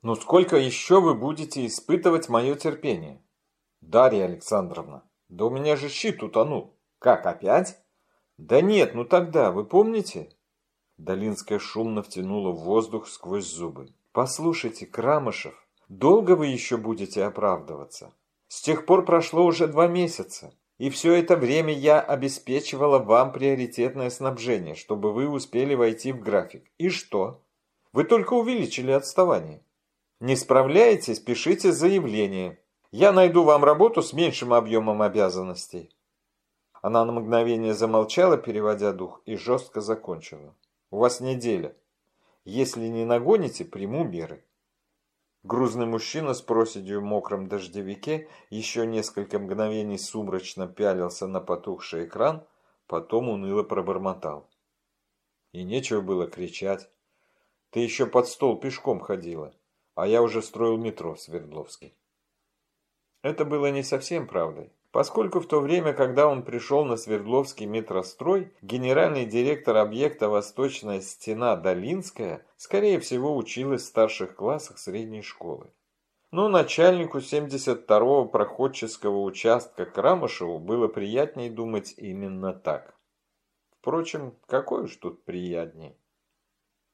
Ну сколько еще вы будете испытывать мое терпение? Дарья Александровна, да у меня же щит утонул. Как, опять? Да нет, ну тогда, вы помните? Долинская шумно втянула воздух сквозь зубы. Послушайте, Крамышев, долго вы еще будете оправдываться? С тех пор прошло уже два месяца. И все это время я обеспечивала вам приоритетное снабжение, чтобы вы успели войти в график. И что? Вы только увеличили отставание. Не справляетесь, пишите заявление. Я найду вам работу с меньшим объемом обязанностей. Она на мгновение замолчала, переводя дух, и жестко закончила. У вас неделя. Если не нагоните, приму меры. Грузный мужчина с проседью в мокром дождевике еще несколько мгновений сумрачно пялился на потухший экран, потом уныло пробормотал. И нечего было кричать. Ты еще под стол пешком ходила, а я уже строил метро в Свердловске. Это было не совсем правдой. Поскольку в то время, когда он пришел на Свердловский метрострой, генеральный директор объекта «Восточная стена Долинская» скорее всего училась в старших классах средней школы. Но начальнику 72-го проходческого участка Крамышеву было приятнее думать именно так. Впрочем, какой уж тут приятнее.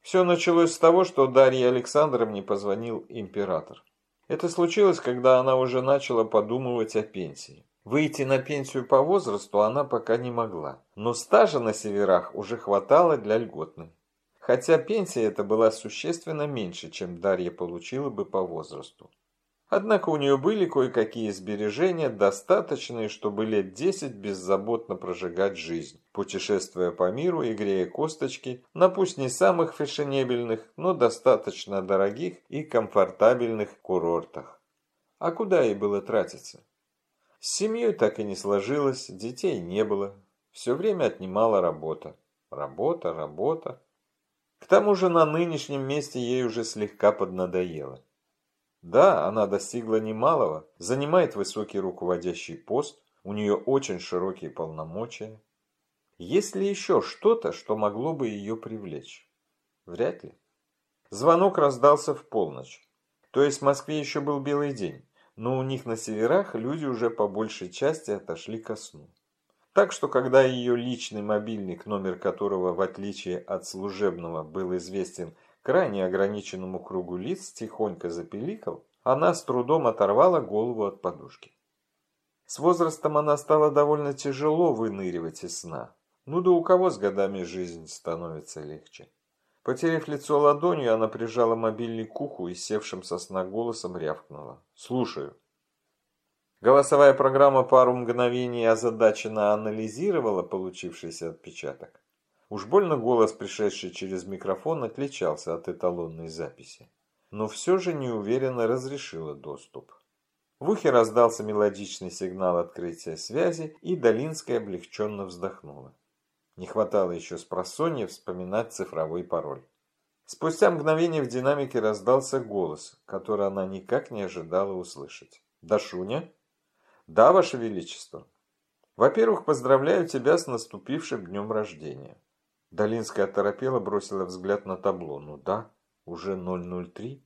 Все началось с того, что Дарье Александровне позвонил император. Это случилось, когда она уже начала подумывать о пенсии. Выйти на пенсию по возрасту она пока не могла, но стажа на северах уже хватало для льготной. Хотя пенсия эта была существенно меньше, чем Дарья получила бы по возрасту. Однако у нее были кое-какие сбережения, достаточные, чтобы лет десять беззаботно прожигать жизнь, путешествуя по миру и грея косточки на пусть не самых фешенебельных, но достаточно дорогих и комфортабельных курортах. А куда ей было тратиться? С семьей так и не сложилось, детей не было. Все время отнимала работа. Работа, работа. К тому же на нынешнем месте ей уже слегка поднадоело. Да, она достигла немалого, занимает высокий руководящий пост, у нее очень широкие полномочия. Есть ли еще что-то, что могло бы ее привлечь? Вряд ли. Звонок раздался в полночь. То есть в Москве еще был белый день но у них на северах люди уже по большей части отошли ко сну. Так что, когда ее личный мобильник, номер которого, в отличие от служебного, был известен крайне ограниченному кругу лиц, тихонько запеликал, она с трудом оторвала голову от подушки. С возрастом она стала довольно тяжело выныривать из сна. Ну да у кого с годами жизнь становится легче. Потеряв лицо ладонью, она прижала мобильник к уху и севшим со сна голосом рявкнула. «Слушаю». Голосовая программа пару мгновений озадаченно анализировала получившийся отпечаток. Уж больно голос, пришедший через микрофон, отличался от эталонной записи. Но все же неуверенно разрешила доступ. В ухе раздался мелодичный сигнал открытия связи, и Долинская облегченно вздохнула. Не хватало еще с вспоминать цифровой пароль. Спустя мгновение в динамике раздался голос, который она никак не ожидала услышать. «Дашуня?» «Да, Ваше Величество». «Во-первых, поздравляю тебя с наступившим днем рождения». Долинская оторопела, бросила взгляд на табло. «Ну да, уже 003».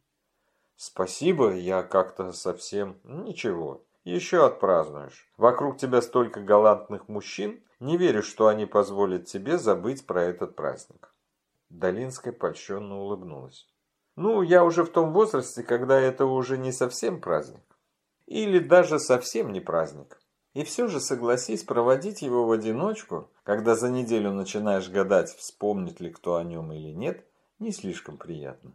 «Спасибо, я как-то совсем... Ничего, еще отпразднуешь. Вокруг тебя столько галантных мужчин, не верю, что они позволят тебе забыть про этот праздник. Долинская польщенно улыбнулась. Ну, я уже в том возрасте, когда это уже не совсем праздник. Или даже совсем не праздник. И все же согласись проводить его в одиночку, когда за неделю начинаешь гадать, вспомнит ли кто о нем или нет, не слишком приятно.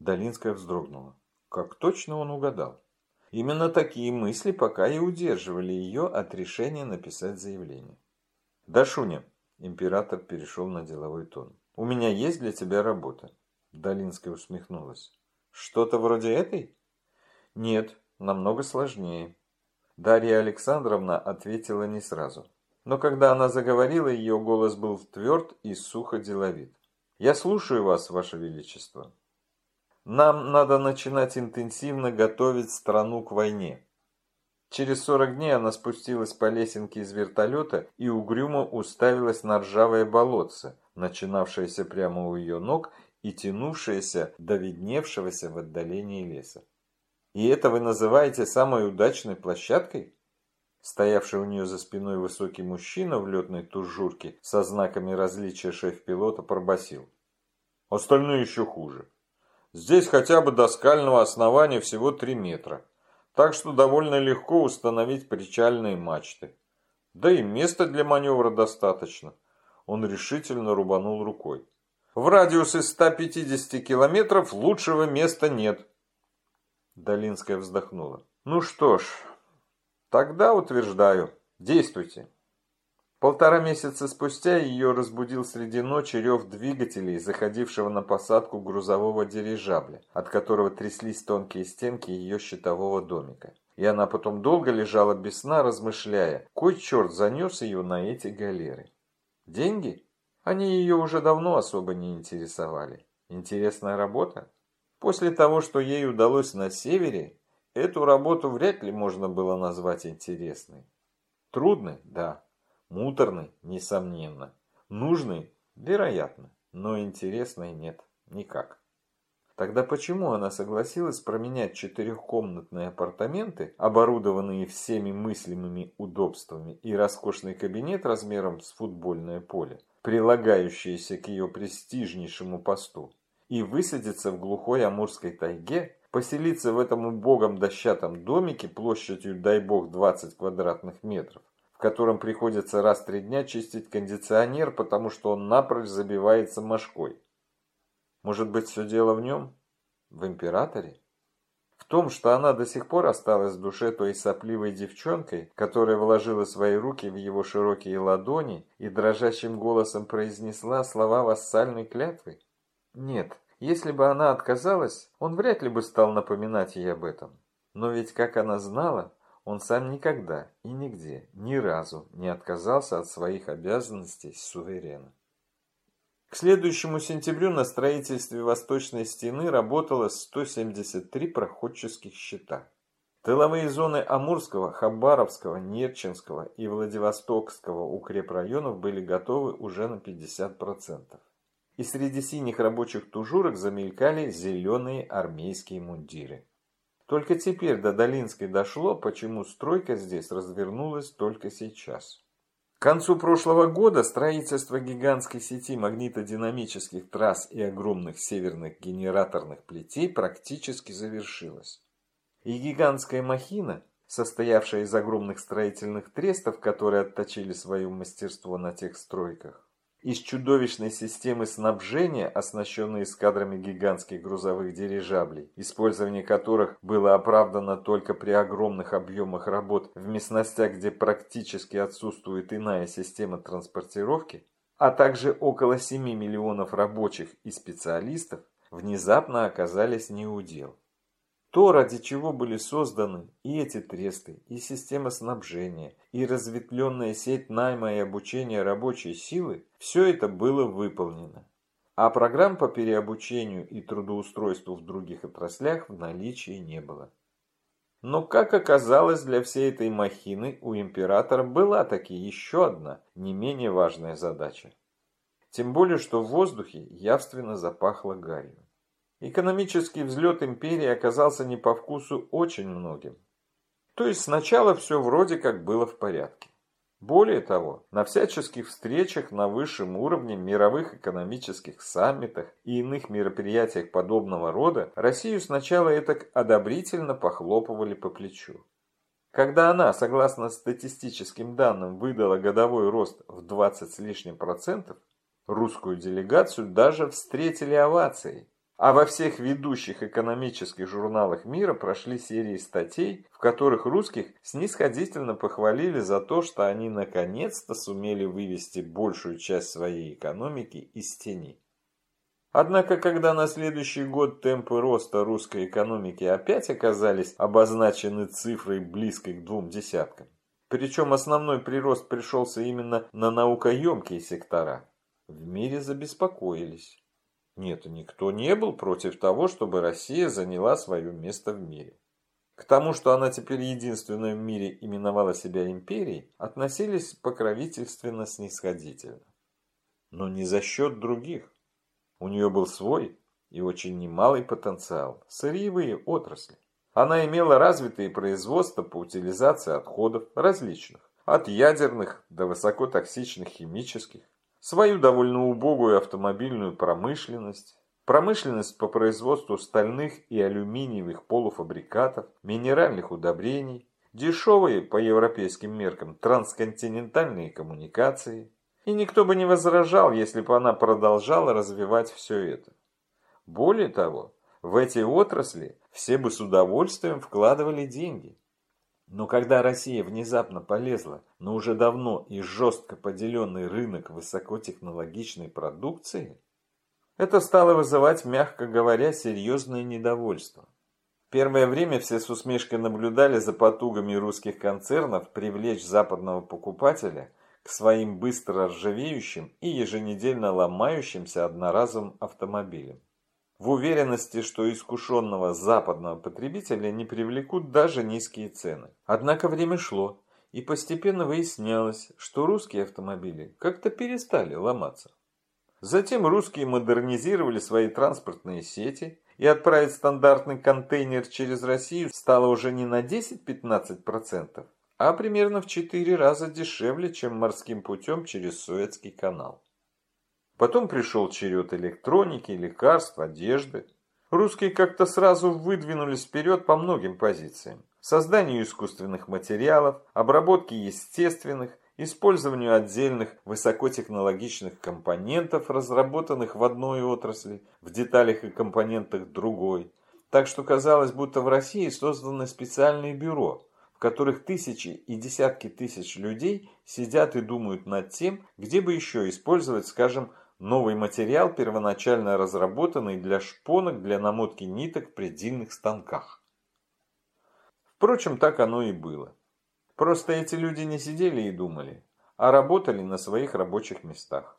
Долинская вздрогнула. Как точно он угадал. Именно такие мысли пока и удерживали ее от решения написать заявление. «Дашуня», – император перешел на деловой тон, – «у меня есть для тебя работа». Долинская усмехнулась. «Что-то вроде этой?» «Нет, намного сложнее». Дарья Александровна ответила не сразу. Но когда она заговорила, ее голос был тверд и сухо деловит. «Я слушаю вас, Ваше Величество». Нам надо начинать интенсивно готовить страну к войне. Через 40 дней она спустилась по лесенке из вертолета и угрюмо уставилась на ржавое болотце, начинавшееся прямо у ее ног и тянувшаяся до видневшегося в отдалении леса. «И это вы называете самой удачной площадкой?» Стоявший у нее за спиной высокий мужчина в летной тужурке со знаками различия шеф-пилота пробасил. Остальные еще хуже. Здесь хотя бы до скального основания всего 3 метра, так что довольно легко установить причальные мачты. Да и места для маневра достаточно. Он решительно рубанул рукой. В радиусе 150 километров лучшего места нет. Долинская вздохнула. Ну что ж, тогда утверждаю, действуйте. Полтора месяца спустя ее разбудил среди ночи рев двигателей, заходившего на посадку грузового дирижабля, от которого тряслись тонкие стенки ее щитового домика. И она потом долго лежала без сна, размышляя, кой черт занес ее на эти галеры. Деньги? Они ее уже давно особо не интересовали. Интересная работа? После того, что ей удалось на севере, эту работу вряд ли можно было назвать интересной. Трудной? Да. Муторный, несомненно. Нужный, вероятно, но интересный нет, никак. Тогда почему она согласилась променять четырехкомнатные апартаменты, оборудованные всеми мыслимыми удобствами, и роскошный кабинет размером с футбольное поле, прилагающиеся к ее престижнейшему посту, и высадиться в глухой амурской тайге, поселиться в этом убогом дощатом домике площадью, дай бог, 20 квадратных метров, котором приходится раз в три дня чистить кондиционер, потому что он напрочь забивается мошкой. Может быть, все дело в нем? В императоре? В том, что она до сих пор осталась в душе той сопливой девчонкой, которая вложила свои руки в его широкие ладони и дрожащим голосом произнесла слова вассальной клятвы? Нет, если бы она отказалась, он вряд ли бы стал напоминать ей об этом. Но ведь, как она знала, он сам никогда и нигде, ни разу не отказался от своих обязанностей суверена. К следующему сентябрю на строительстве Восточной стены работало 173 проходческих щита. Тыловые зоны Амурского, Хабаровского, Нерчинского и Владивостокского укрепрайонов были готовы уже на 50%. И среди синих рабочих тужурок замелькали зеленые армейские мундиры. Только теперь до Долинской дошло, почему стройка здесь развернулась только сейчас. К концу прошлого года строительство гигантской сети магнитодинамических трасс и огромных северных генераторных плетей практически завершилось. И гигантская махина, состоявшая из огромных строительных трестов, которые отточили свое мастерство на тех стройках, из чудовищной системы снабжения, оснащенной эскадрами гигантских грузовых дирижаблей, использование которых было оправдано только при огромных объемах работ в местностях, где практически отсутствует иная система транспортировки, а также около 7 миллионов рабочих и специалистов, внезапно оказались неудел. То, ради чего были созданы и эти тресты, и система снабжения, и разветвленная сеть найма и обучения рабочей силы, все это было выполнено. А программ по переобучению и трудоустройству в других отраслях в наличии не было. Но, как оказалось, для всей этой махины у императора была таки еще одна, не менее важная задача. Тем более, что в воздухе явственно запахло гарью. Экономический взлет империи оказался не по вкусу очень многим. То есть сначала все вроде как было в порядке. Более того, на всяческих встречах на высшем уровне, мировых экономических саммитах и иных мероприятиях подобного рода Россию сначала это одобрительно похлопывали по плечу. Когда она, согласно статистическим данным, выдала годовой рост в 20 с лишним процентов, русскую делегацию даже встретили овацией. А во всех ведущих экономических журналах мира прошли серии статей, в которых русских снисходительно похвалили за то, что они наконец-то сумели вывести большую часть своей экономики из тени. Однако, когда на следующий год темпы роста русской экономики опять оказались обозначены цифрой близкой к двум десяткам, причем основной прирост пришелся именно на наукоемкие сектора, в мире забеспокоились. Нет, никто не был против того, чтобы Россия заняла свое место в мире. К тому, что она теперь единственная в мире именовала себя империей, относились покровительственно-снисходительно. Но не за счет других. У нее был свой и очень немалый потенциал – сырьевые отрасли. Она имела развитые производства по утилизации отходов различных, от ядерных до высокотоксичных химических, свою довольно убогую автомобильную промышленность, промышленность по производству стальных и алюминиевых полуфабрикатов, минеральных удобрений, дешевые по европейским меркам трансконтинентальные коммуникации. И никто бы не возражал, если бы она продолжала развивать все это. Более того, в эти отрасли все бы с удовольствием вкладывали деньги. Но когда Россия внезапно полезла на уже давно и жестко поделенный рынок высокотехнологичной продукции, это стало вызывать, мягко говоря, серьезное недовольство. Первое время все с усмешкой наблюдали за потугами русских концернов привлечь западного покупателя к своим быстро ржавеющим и еженедельно ломающимся одноразовым автомобилям в уверенности, что искушенного западного потребителя не привлекут даже низкие цены. Однако время шло, и постепенно выяснялось, что русские автомобили как-то перестали ломаться. Затем русские модернизировали свои транспортные сети, и отправить стандартный контейнер через Россию стало уже не на 10-15%, а примерно в 4 раза дешевле, чем морским путем через Суэцкий канал. Потом пришел черед электроники, лекарств, одежды. Русские как-то сразу выдвинулись вперед по многим позициям. Созданию искусственных материалов, обработке естественных, использованию отдельных высокотехнологичных компонентов, разработанных в одной отрасли, в деталях и компонентах другой. Так что казалось, будто в России создано специальное бюро, в которых тысячи и десятки тысяч людей сидят и думают над тем, где бы еще использовать, скажем, Новый материал, первоначально разработанный для шпонок для намотки ниток в предельных станках. Впрочем, так оно и было. Просто эти люди не сидели и думали, а работали на своих рабочих местах.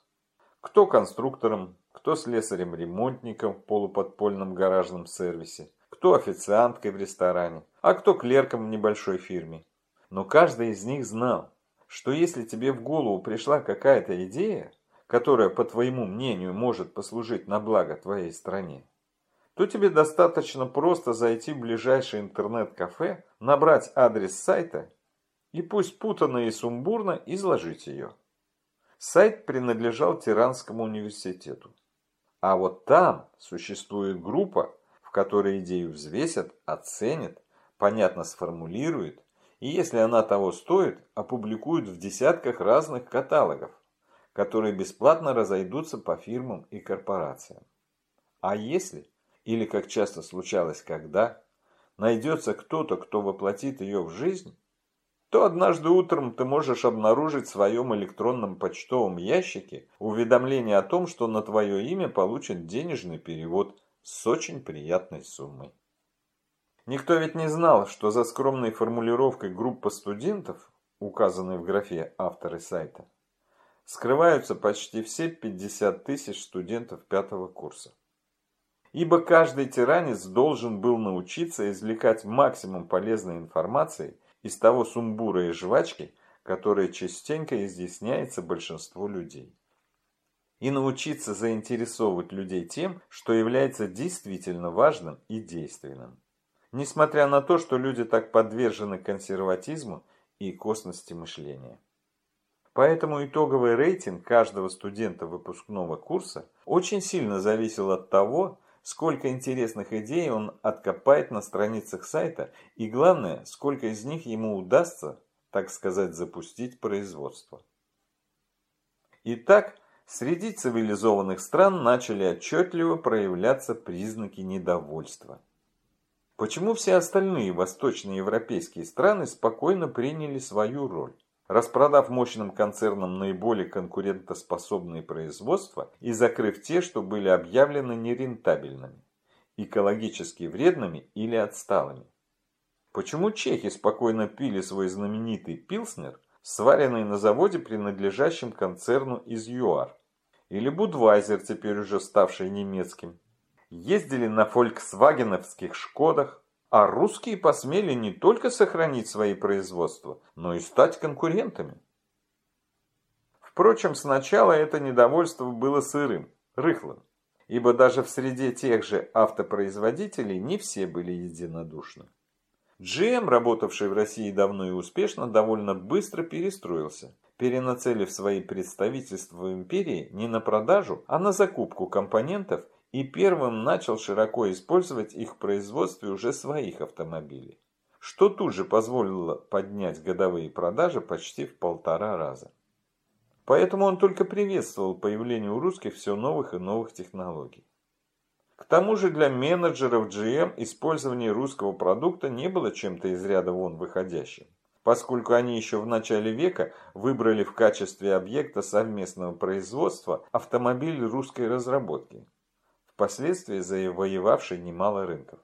Кто конструктором, кто слесарем-ремонтником в полуподпольном гаражном сервисе, кто официанткой в ресторане, а кто клерком в небольшой фирме. Но каждый из них знал, что если тебе в голову пришла какая-то идея, которая, по твоему мнению, может послужить на благо твоей стране, то тебе достаточно просто зайти в ближайшее интернет-кафе, набрать адрес сайта и пусть путанно и сумбурно изложить ее. Сайт принадлежал Тиранскому университету. А вот там существует группа, в которой идею взвесят, оценят, понятно сформулируют, и если она того стоит, опубликуют в десятках разных каталогов которые бесплатно разойдутся по фирмам и корпорациям. А если, или как часто случалось когда, найдется кто-то, кто воплотит ее в жизнь, то однажды утром ты можешь обнаружить в своем электронном почтовом ящике уведомление о том, что на твое имя получен денежный перевод с очень приятной суммой. Никто ведь не знал, что за скромной формулировкой группа студентов, указанной в графе авторы сайта, скрываются почти все 50 тысяч студентов пятого курса. Ибо каждый тиранец должен был научиться извлекать максимум полезной информации из того сумбура и жвачки, которая частенько изъясняется большинству людей. И научиться заинтересовывать людей тем, что является действительно важным и действенным. Несмотря на то, что люди так подвержены консерватизму и косности мышления. Поэтому итоговый рейтинг каждого студента выпускного курса очень сильно зависел от того, сколько интересных идей он откопает на страницах сайта и, главное, сколько из них ему удастся, так сказать, запустить производство. Итак, среди цивилизованных стран начали отчетливо проявляться признаки недовольства. Почему все остальные восточноевропейские страны спокойно приняли свою роль? Распродав мощным концернам наиболее конкурентоспособные производства и закрыв те, что были объявлены нерентабельными, экологически вредными или отсталыми. Почему чехи спокойно пили свой знаменитый пилснер, сваренный на заводе, принадлежащем концерну из ЮАР? Или Будвайзер, теперь уже ставший немецким? Ездили на фольксвагеновских «Шкодах», а русские посмели не только сохранить свои производства, но и стать конкурентами. Впрочем, сначала это недовольство было сырым, рыхлым. ибо даже в среде тех же автопроизводителей не все были единодушны. GM, работавший в России давно и успешно, довольно быстро перестроился, перенацелив свои представительства в империи не на продажу, а на закупку компонентов и первым начал широко использовать их в производстве уже своих автомобилей, что тут же позволило поднять годовые продажи почти в полтора раза. Поэтому он только приветствовал появление у русских все новых и новых технологий. К тому же для менеджеров GM использование русского продукта не было чем-то из ряда вон выходящим, поскольку они еще в начале века выбрали в качестве объекта совместного производства автомобиль русской разработки, впоследствии завоевавший немало рынков.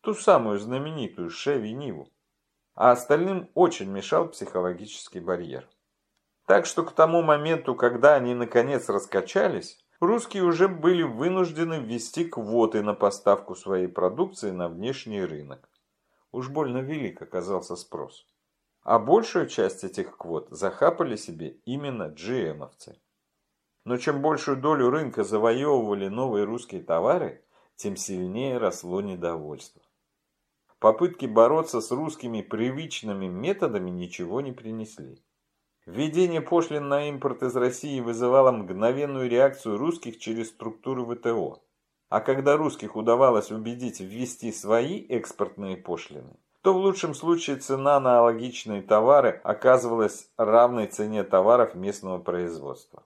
Ту самую знаменитую Chevy Ниву. А остальным очень мешал психологический барьер. Так что к тому моменту, когда они наконец раскачались, русские уже были вынуждены ввести квоты на поставку своей продукции на внешний рынок. Уж больно велик оказался спрос. А большую часть этих квот захапали себе именно GM-овцы. Но чем большую долю рынка завоевывали новые русские товары, тем сильнее росло недовольство. Попытки бороться с русскими привычными методами ничего не принесли. Введение пошлин на импорт из России вызывало мгновенную реакцию русских через структуру ВТО. А когда русских удавалось убедить ввести свои экспортные пошлины, то в лучшем случае цена на аналогичные товары оказывалась равной цене товаров местного производства.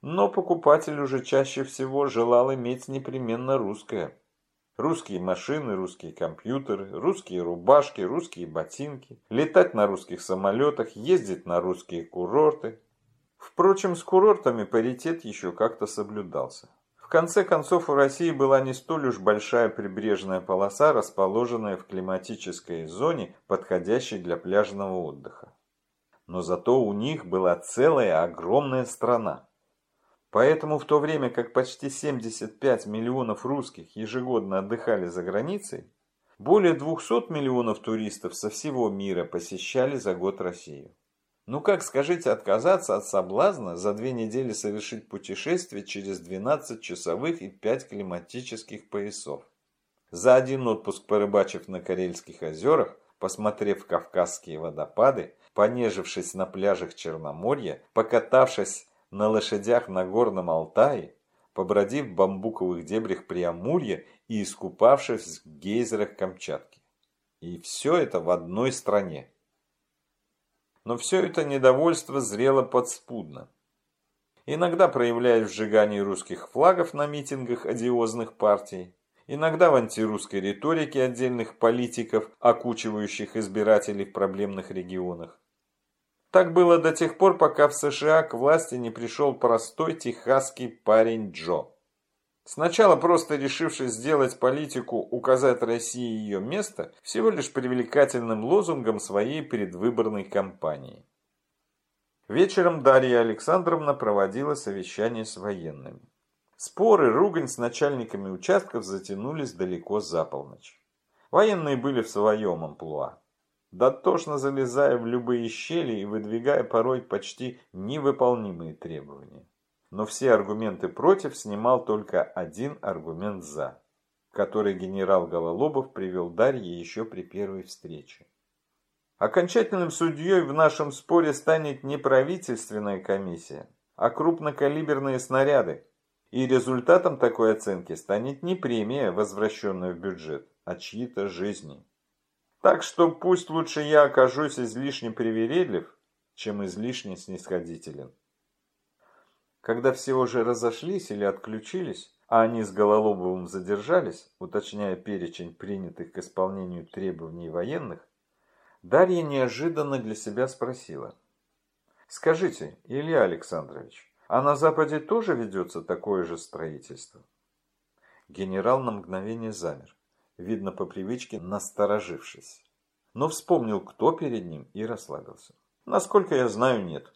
Но покупатель уже чаще всего желал иметь непременно русское. Русские машины, русские компьютеры, русские рубашки, русские ботинки, летать на русских самолетах, ездить на русские курорты. Впрочем, с курортами паритет еще как-то соблюдался. В конце концов, у России была не столь уж большая прибрежная полоса, расположенная в климатической зоне, подходящей для пляжного отдыха. Но зато у них была целая огромная страна. Поэтому в то время как почти 75 миллионов русских ежегодно отдыхали за границей, более 200 миллионов туристов со всего мира посещали за год Россию. Ну как, скажите, отказаться от соблазна за две недели совершить путешествие через 12 часовых и 5 климатических поясов? За один отпуск порыбачив на Карельских озерах, посмотрев Кавказские водопады, понежившись на пляжах Черноморья, покатавшись на лошадях на горном Алтае, побродив в бамбуковых дебрях Приамурья и искупавшись в гейзерах Камчатки. И все это в одной стране. Но все это недовольство зрело подспудно. Иногда проявляясь в сжигании русских флагов на митингах одиозных партий, иногда в антирусской риторике отдельных политиков, окучивающих избирателей в проблемных регионах, так было до тех пор, пока в США к власти не пришел простой техасский парень Джо. Сначала просто решивший сделать политику указать России ее место всего лишь привлекательным лозунгом своей предвыборной кампании. Вечером Дарья Александровна проводила совещание с военными. Споры, ругань с начальниками участков затянулись далеко за полночь. Военные были в своем амплуа дотошно залезая в любые щели и выдвигая порой почти невыполнимые требования. Но все аргументы против снимал только один аргумент «за», который генерал Гололобов привел Дарье еще при первой встрече. Окончательным судьей в нашем споре станет не правительственная комиссия, а крупнокалиберные снаряды. И результатом такой оценки станет не премия, возвращенная в бюджет, а чьи-то жизни. Так что пусть лучше я окажусь излишне привередлив, чем излишне снисходителен. Когда все уже разошлись или отключились, а они с Гололобовым задержались, уточняя перечень принятых к исполнению требований военных, Дарья неожиданно для себя спросила. «Скажите, Илья Александрович, а на Западе тоже ведется такое же строительство?» Генерал на мгновение замер видно по привычке насторожившись. Но вспомнил, кто перед ним, и расслабился. Насколько я знаю, нет.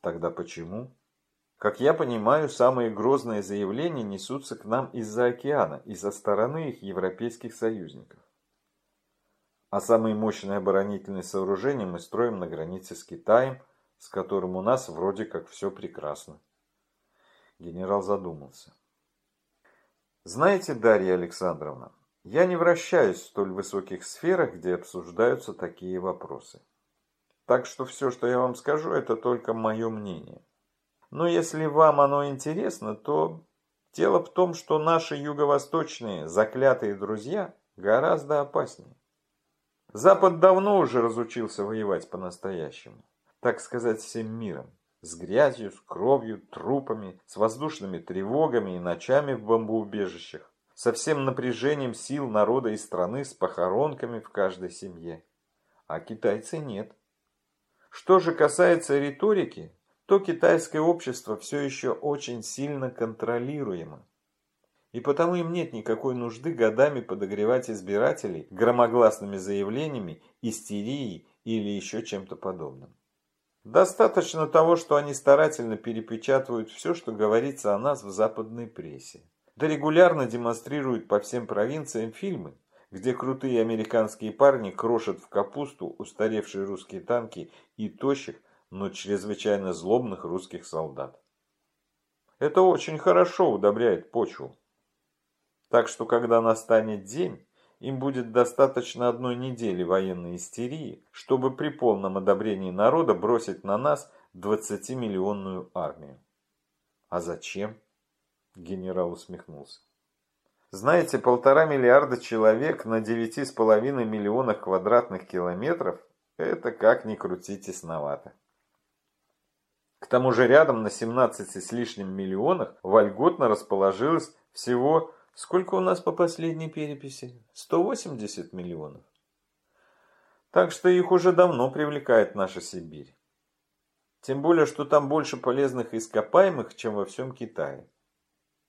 Тогда почему? Как я понимаю, самые грозные заявления несутся к нам из-за океана, из-за стороны их европейских союзников. А самые мощные оборонительные сооружения мы строим на границе с Китаем, с которым у нас вроде как все прекрасно. Генерал задумался. Знаете, Дарья Александровна, я не вращаюсь в столь высоких сферах, где обсуждаются такие вопросы. Так что все, что я вам скажу, это только мое мнение. Но если вам оно интересно, то дело в том, что наши юго-восточные заклятые друзья гораздо опаснее. Запад давно уже разучился воевать по-настоящему, так сказать, всем миром. С грязью, с кровью, трупами, с воздушными тревогами и ночами в бомбоубежищах, со всем напряжением сил народа и страны, с похоронками в каждой семье. А китайцы нет. Что же касается риторики, то китайское общество все еще очень сильно контролируемо. И потому им нет никакой нужды годами подогревать избирателей громогласными заявлениями, истерией или еще чем-то подобным. Достаточно того, что они старательно перепечатывают все, что говорится о нас в западной прессе. Да регулярно демонстрируют по всем провинциям фильмы, где крутые американские парни крошат в капусту устаревшие русские танки и тощих, но чрезвычайно злобных русских солдат. Это очень хорошо удобряет почву. Так что, когда настанет день, им будет достаточно одной недели военной истерии, чтобы при полном одобрении народа бросить на нас 20-миллионную армию. А зачем? Генерал усмехнулся. Знаете, полтора миллиарда человек на 9,5 миллионах квадратных километров – это как ни крути тесновато. К тому же рядом на 17 с лишним миллионах вольготно расположилось всего Сколько у нас по последней переписи? 180 миллионов. Так что их уже давно привлекает наша Сибирь. Тем более, что там больше полезных ископаемых, чем во всем Китае.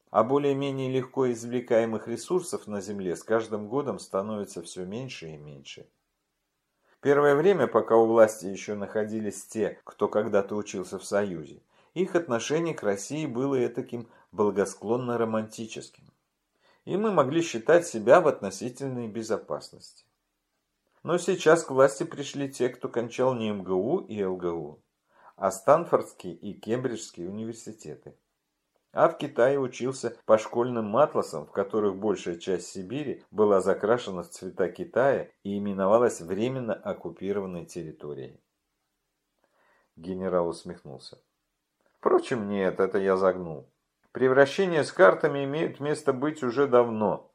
А более-менее легко извлекаемых ресурсов на Земле с каждым годом становится все меньше и меньше. Первое время, пока у власти еще находились те, кто когда-то учился в Союзе, их отношение к России было таким благосклонно романтическим и мы могли считать себя в относительной безопасности. Но сейчас к власти пришли те, кто кончал не МГУ и ЛГУ, а Станфордские и Кембриджские университеты. А в Китае учился по школьным матласам, в которых большая часть Сибири была закрашена в цвета Китая и именовалась временно оккупированной территорией. Генерал усмехнулся. Впрочем, нет, это я загнул. Превращения с картами имеют место быть уже давно,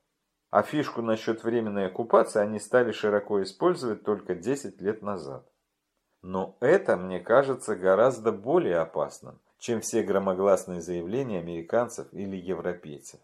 а фишку насчет временной оккупации они стали широко использовать только 10 лет назад. Но это, мне кажется, гораздо более опасным, чем все громогласные заявления американцев или европейцев.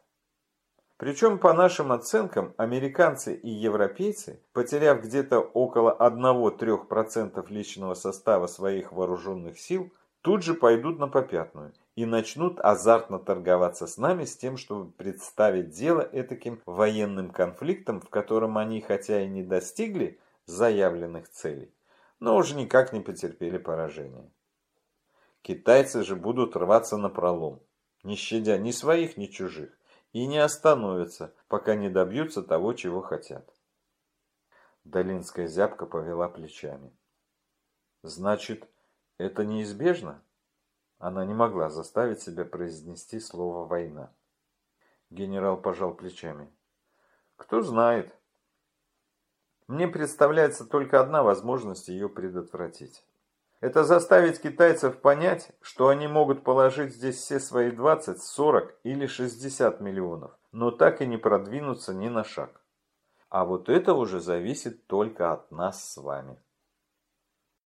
Причем, по нашим оценкам, американцы и европейцы, потеряв где-то около 1-3% личного состава своих вооруженных сил, тут же пойдут на попятную и начнут азартно торговаться с нами с тем, чтобы представить дело этаким военным конфликтом, в котором они хотя и не достигли заявленных целей, но уже никак не потерпели поражения. Китайцы же будут рваться на пролом, не щадя ни своих, ни чужих, и не остановятся, пока не добьются того, чего хотят. Долинская зябка повела плечами. Значит, это неизбежно? Она не могла заставить себя произнести слово «война». Генерал пожал плечами. «Кто знает. Мне представляется только одна возможность ее предотвратить. Это заставить китайцев понять, что они могут положить здесь все свои 20, 40 или 60 миллионов, но так и не продвинуться ни на шаг. А вот это уже зависит только от нас с вами».